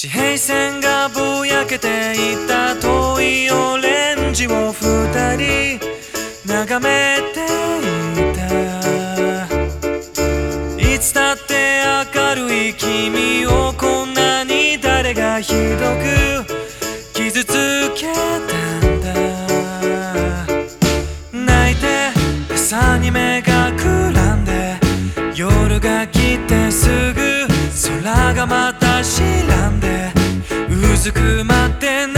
地平線がぼやけていた遠いオレンジを二人眺めていた。いつだって明るい君をこんなに誰がひどく傷つけたんだ。泣いて朝に目がくらんで夜が来てすぐくまって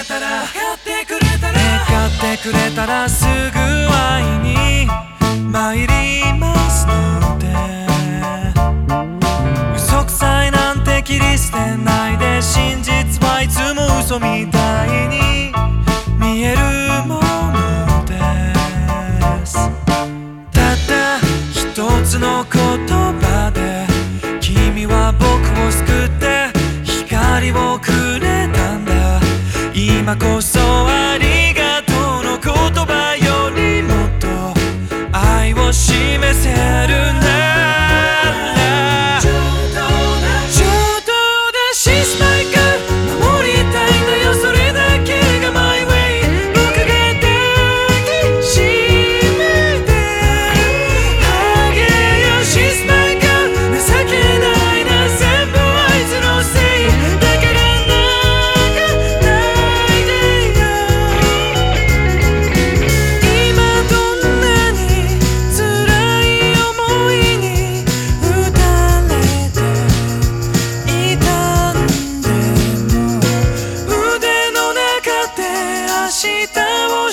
れたら買ってくれたら。買ってくれたらすぐ会いに参りますので嘘くさいなんて切り捨てないで真実はいつも嘘みたいに見えるものです。たった一つの言葉で君は僕を救って光をく 今こそ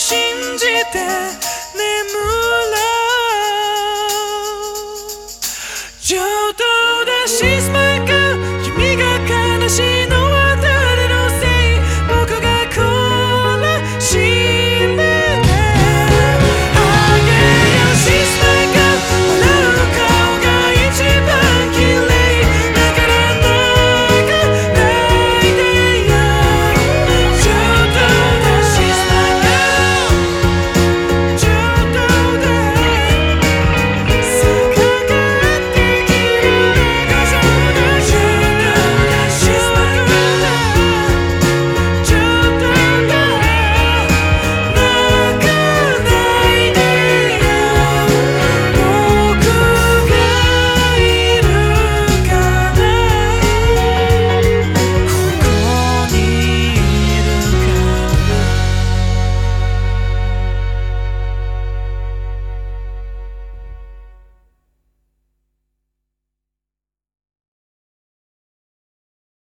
信じて眠ろう。ちょっとだしい